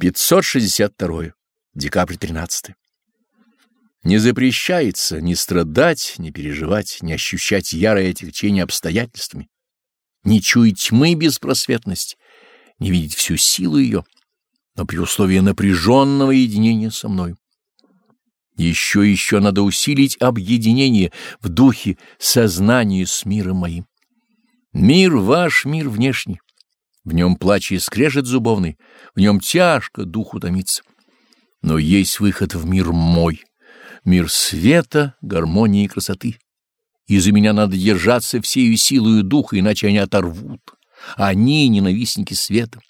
562. Декабрь 13. Не запрещается ни страдать, ни переживать, ни ощущать ярое отягчение обстоятельствами, не чуять тьмы беспросветности, не видеть всю силу ее, но при условии напряженного единения со мной. Еще и еще надо усилить объединение в духе сознания с миром моим. Мир ваш, мир внешний. В нем плач и скрежет зубовный, в нем тяжко духу томиться. Но есть выход в мир мой, мир света, гармонии и красоты. И за меня надо держаться всею силою духа, иначе они оторвут. Они — ненавистники света.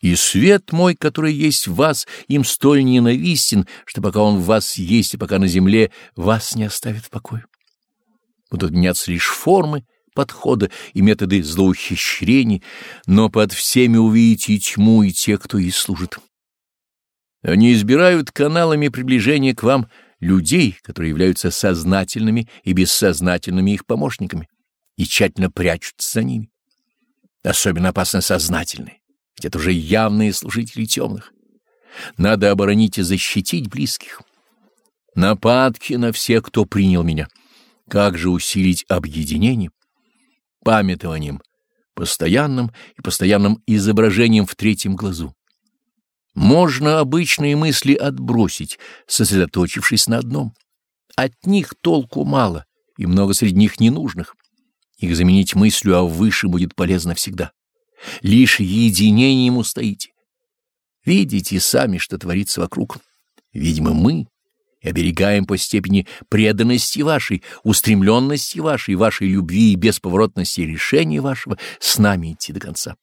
И свет мой, который есть в вас, им столь ненавистен, что пока он в вас есть и пока на земле, вас не оставит в покое. Будут меняться лишь формы, подхода и методы злоухищрений, но под всеми увидите тьму и те, кто ей служит. Они избирают каналами приближения к вам людей, которые являются сознательными и бессознательными их помощниками, и тщательно прячутся за ними. Особенно опасны сознательные, ведь это уже явные служители темных. Надо оборонить и защитить близких. Нападки на всех, кто принял меня. Как же усилить объединение? Памятованием, постоянным и постоянным изображением в третьем глазу. Можно обычные мысли отбросить, сосредоточившись на одном. От них толку мало, и много среди них ненужных. Их заменить мыслью о выше будет полезно всегда. Лишь единением устоите. Видите сами, что творится вокруг. Видимо, мы и оберегаем по степени преданности вашей, устремленности вашей, вашей любви и бесповоротности решения вашего с нами идти до конца.